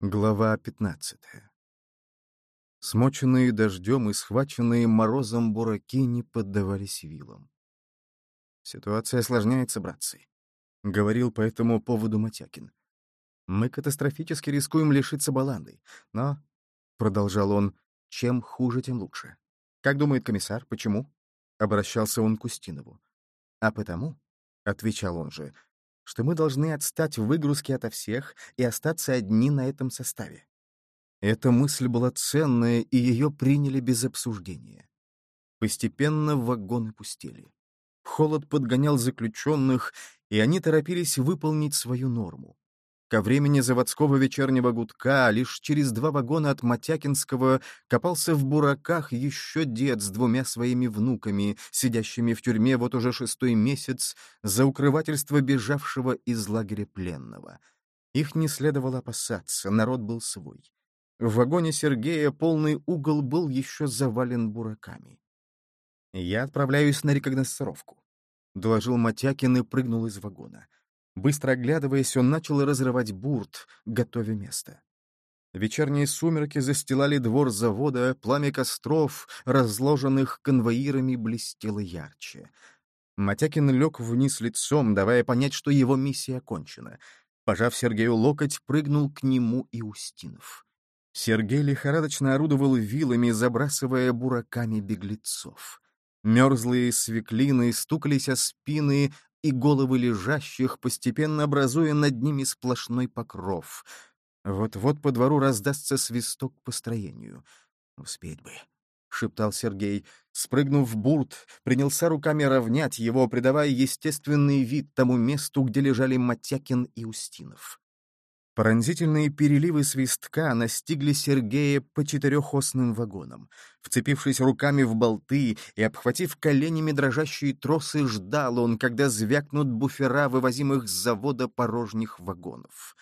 Глава 15 Смоченные дождем и схваченные морозом бураки не поддавались вилам. «Ситуация осложняется, братцы», — говорил по этому поводу Матякин. «Мы катастрофически рискуем лишиться баланды, но, — продолжал он, — чем хуже, тем лучше. Как думает комиссар, почему?» — обращался он к Устинову. «А потому», — отвечал он же, — что мы должны отстать в выгрузке ото всех и остаться одни на этом составе. Эта мысль была ценная, и ее приняли без обсуждения. Постепенно вагоны пустели. Холод подгонял заключенных, и они торопились выполнить свою норму. Ко времени заводского вечернего гудка лишь через два вагона от Матякинского копался в бураках еще дед с двумя своими внуками, сидящими в тюрьме вот уже шестой месяц за укрывательство бежавшего из лагеря пленного. Их не следовало опасаться, народ был свой. В вагоне Сергея полный угол был еще завален бураками. «Я отправляюсь на рекогносцировку», — доложил Матякин и прыгнул из вагона. Быстро оглядываясь, он начал разрывать бурт, готовя место. Вечерние сумерки застилали двор завода, пламя костров, разложенных конвоирами, блестело ярче. Матякин лег вниз лицом, давая понять, что его миссия окончена. Пожав Сергею локоть, прыгнул к нему и Устинов. Сергей лихорадочно орудовал вилами, забрасывая бураками беглецов. Мерзлые свеклины стукались о спины, и головы лежащих, постепенно образуя над ними сплошной покров. Вот-вот по двору раздастся свисток по строению. «Успеть бы», — шептал Сергей. Спрыгнув в бурт, принялся руками равнять его, придавая естественный вид тому месту, где лежали Матякин и Устинов. Пронзительные переливы свистка настигли Сергея по четырехосным вагонам. Вцепившись руками в болты и обхватив коленями дрожащие тросы, ждал он, когда звякнут буфера вывозимых с завода порожних вагонов.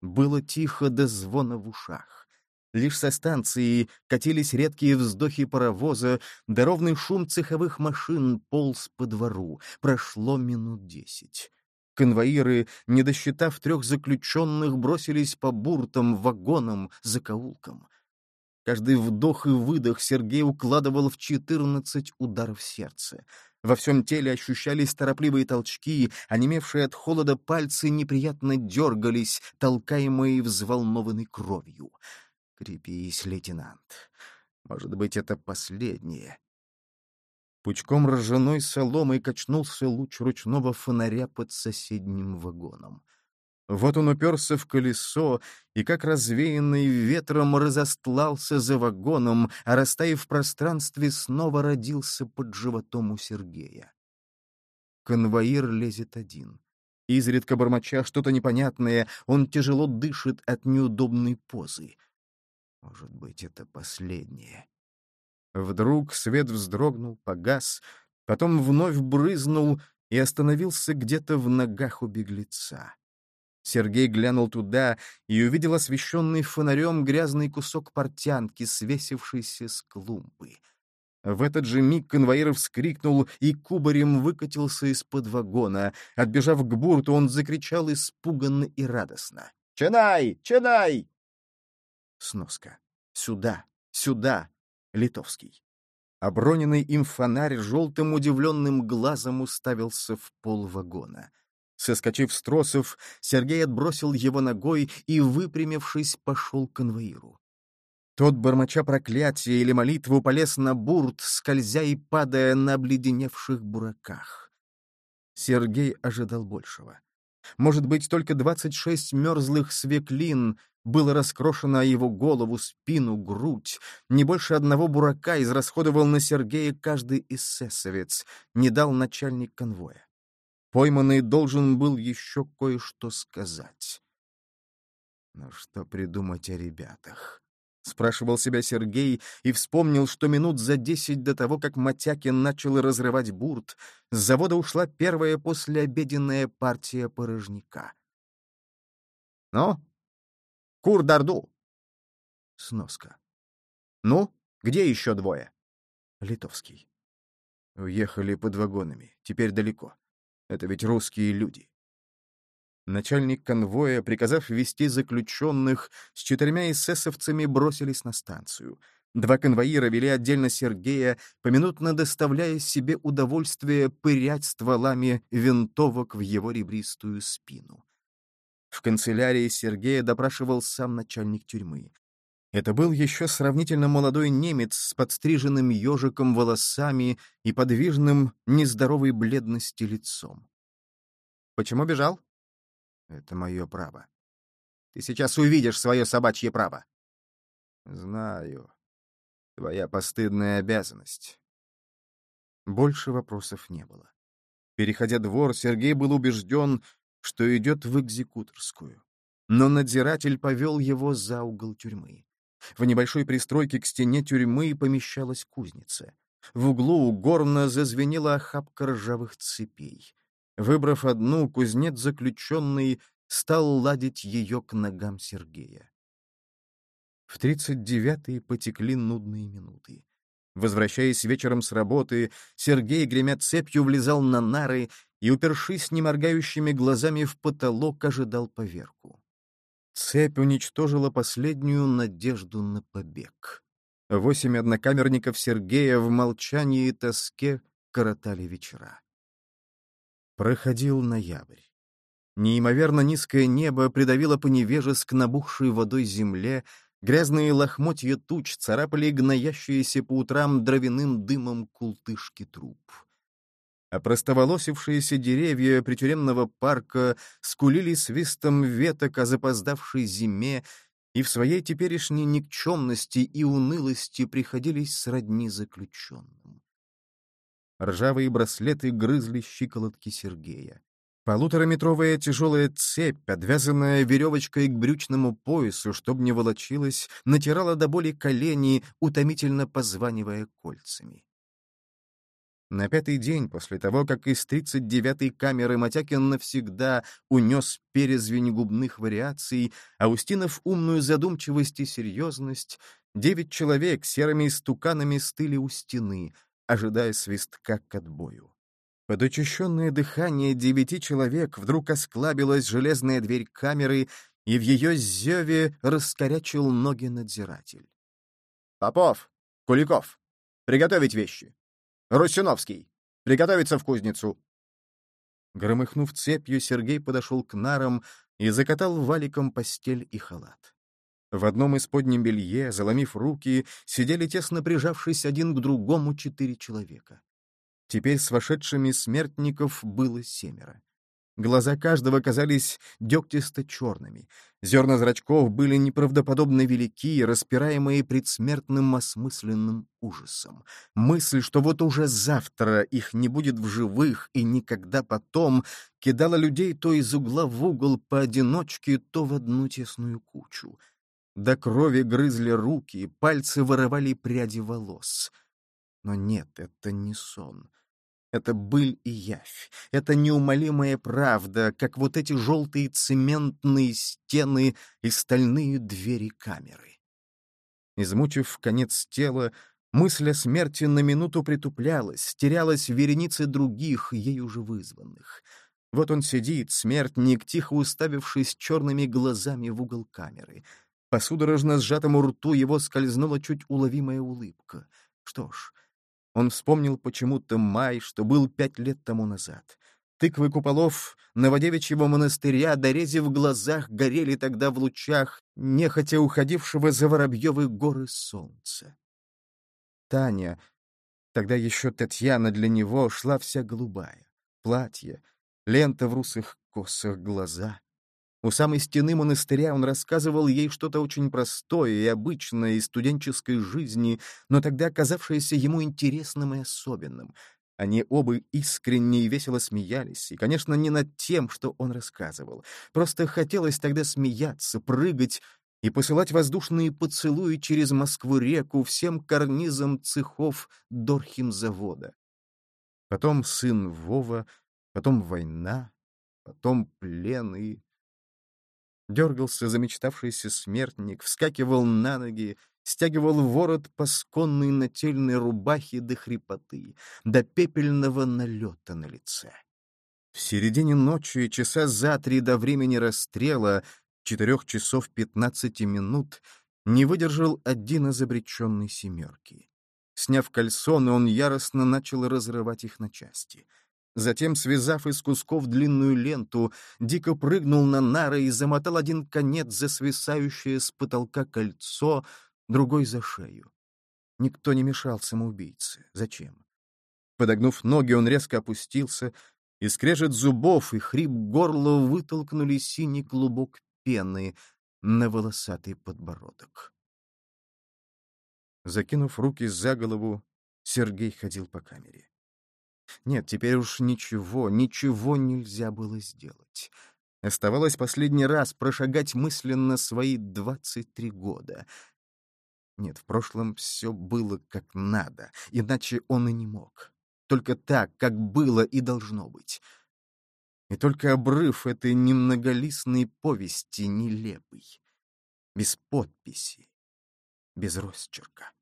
Было тихо до звона в ушах. Лишь со станции катились редкие вздохи паровоза, да ровный шум цеховых машин полз по двору. Прошло минут десять. Конвоиры, не досчитав трех заключенных, бросились по буртам, вагонам, закоулкам. Каждый вдох и выдох Сергей укладывал в четырнадцать ударов сердца. Во всем теле ощущались торопливые толчки, онемевшие от холода пальцы неприятно дергались, толкаемые взволнованной кровью. «Крепись, лейтенант. Может быть, это последнее. Пучком ржаной соломой качнулся луч ручного фонаря под соседним вагоном. Вот он уперся в колесо и, как развеянный ветром, разостлался за вагоном, а, растаяв в пространстве, снова родился под животом у Сергея. Конвоир лезет один. Изредка бормоча что-то непонятное, он тяжело дышит от неудобной позы. Может быть, это последнее. Вдруг свет вздрогнул, погас, потом вновь брызнул и остановился где-то в ногах у беглеца. Сергей глянул туда и увидел освещенный фонарем грязный кусок портянки, свесившийся с клумбы. В этот же миг конвоир вскрикнул и кубарем выкатился из-под вагона. Отбежав к бурту, он закричал испуганно и радостно. «Чанай! Чанай!» Сноска. «Сюда! Сюда! Литовский. Оброненный им фонарь желтым удивленным глазом уставился в пол вагона. Соскочив с тросов, Сергей отбросил его ногой и, выпрямившись, пошел к конвоиру. Тот, бормоча проклятие или молитву, полез на бурт, скользя и падая на обледеневших бураках. Сергей ожидал большего. Может быть, только двадцать шесть мерзлых свеклин было раскрошено его голову, спину, грудь. Не больше одного бурака израсходовал на Сергея каждый эсэсовец, не дал начальник конвоя. Пойманный должен был еще кое-что сказать. Но что придумать о ребятах? — спрашивал себя Сергей и вспомнил, что минут за десять до того, как Матякин начал разрывать бурт, с завода ушла первая послеобеденная партия порожняка. «Ну, Кур-Дарду!» Сноска. «Ну, где еще двое?» Литовский. Уехали под вагонами, теперь далеко. Это ведь русские люди. Начальник конвоя, приказав ввести заключенных, с четырьмя эсэсовцами бросились на станцию. Два конвоира вели отдельно Сергея, поминутно доставляя себе удовольствие пырять стволами винтовок в его ребристую спину. В канцелярии Сергея допрашивал сам начальник тюрьмы. Это был еще сравнительно молодой немец с подстриженным ежиком волосами и подвижным, нездоровой бледности лицом. «Почему бежал?» Это мое право. Ты сейчас увидишь свое собачье право. Знаю. Твоя постыдная обязанность. Больше вопросов не было. Переходя двор, Сергей был убежден, что идет в экзекуторскую. Но надзиратель повел его за угол тюрьмы. В небольшой пристройке к стене тюрьмы помещалась кузница. В углу горно зазвенела охапка ржавых цепей. Выбрав одну, кузнец заключенный стал ладить ее к ногам Сергея. В тридцать девятые потекли нудные минуты. Возвращаясь вечером с работы, Сергей, гремя цепью, влезал на нары и, упершись неморгающими глазами в потолок, ожидал поверку. Цепь уничтожила последнюю надежду на побег. Восемь однокамерников Сергея в молчании и тоске коротали вечера. Проходил ноябрь. Неимоверно низкое небо придавило по невежеск набухшей водой земле, грязные лохмотья туч царапали гноящиеся по утрам дровяным дымом култышки труб. А простоволосившиеся деревья притюремного парка скулили свистом веток о запоздавшей зиме и в своей теперешней никчемности и унылости приходились сродни заключенным. Ржавые браслеты грызли щиколотки Сергея. Полутораметровая тяжелая цепь, подвязанная веревочкой к брючному поясу, чтобы не волочилась, натирала до боли колени, утомительно позванивая кольцами. На пятый день после того, как из 39-й камеры Матякин навсегда унес перезвень губных вариаций, а Устинов умную задумчивость и серьезность, девять человек серыми стуканами стыли у стены, ожидая свистка к отбою. Под учащенное дыхание девяти человек вдруг осклабилась железная дверь камеры, и в ее зеве раскорячил ноги надзиратель. «Попов! Куликов! Приготовить вещи! Русиновский! Приготовиться в кузницу!» Громыхнув цепью, Сергей подошел к нарам и закатал валиком постель и халат. В одном из подним белье, заломив руки, сидели тесно прижавшись один к другому четыре человека. Теперь с вошедшими смертников было семеро. Глаза каждого казались дегтисто-черными. Зерна зрачков были неправдоподобно велики, распираемые предсмертным осмысленным ужасом. Мысль, что вот уже завтра их не будет в живых и никогда потом, кидала людей то из угла в угол поодиночке, то в одну тесную кучу — до крови грызли руки, пальцы вырывали пряди волос. Но нет, это не сон. Это быль и явь. Это неумолимая правда, как вот эти желтые цементные стены и стальные двери камеры. Измучив конец тела, мысль о смерти на минуту притуплялась, терялась в веренице других, ей уже вызванных. Вот он сидит, смертник, тихо уставившись черными глазами в угол камеры — по судорожно сжатому рту его скользнула чуть уловимая улыбка. Что ж, он вспомнил почему-то май, что был пять лет тому назад. Тыквы куполов Новодевичьего монастыря, дорези в глазах, горели тогда в лучах, нехотя уходившего за Воробьевы горы солнца. Таня, тогда еще Татьяна для него, шла вся голубая. Платье, лента в русых косах, глаза. У самой стены монастыря он рассказывал ей что-то очень простое и обычное из студенческой жизни, но тогда оказавшееся ему интересным и особенным. Они оба искренне и весело смеялись, и, конечно, не над тем, что он рассказывал. Просто хотелось тогда смеяться, прыгать и посылать воздушные поцелуи через Москву-реку всем карнизам цехов Дорхимзавода. Потом сын Вова, потом война, потом плен и Дергался замечтавшийся смертник, вскакивал на ноги, стягивал ворот пасконной нательной рубахи до хрипоты, до пепельного налета на лице. В середине ночи, часа за три до времени расстрела, четырех часов пятнадцати минут, не выдержал один из обреченной семерки. Сняв кальсоны, он яростно начал разрывать их на части. Затем, связав из кусков длинную ленту, дико прыгнул на нары и замотал один конец за свисающее с потолка кольцо, другой за шею. Никто не мешал самоубийце. Зачем? Подогнув ноги, он резко опустился, и скрежет зубов и хрип горла вытолкнули синий клубок пены на волосатый подбородок. Закинув руки за голову, Сергей ходил по камере. Нет, теперь уж ничего, ничего нельзя было сделать. Оставалось последний раз прошагать мысленно свои двадцать три года. Нет, в прошлом все было как надо, иначе он и не мог. Только так, как было и должно быть. И только обрыв этой немноголистной повести нелепый, без подписи, без росчерка.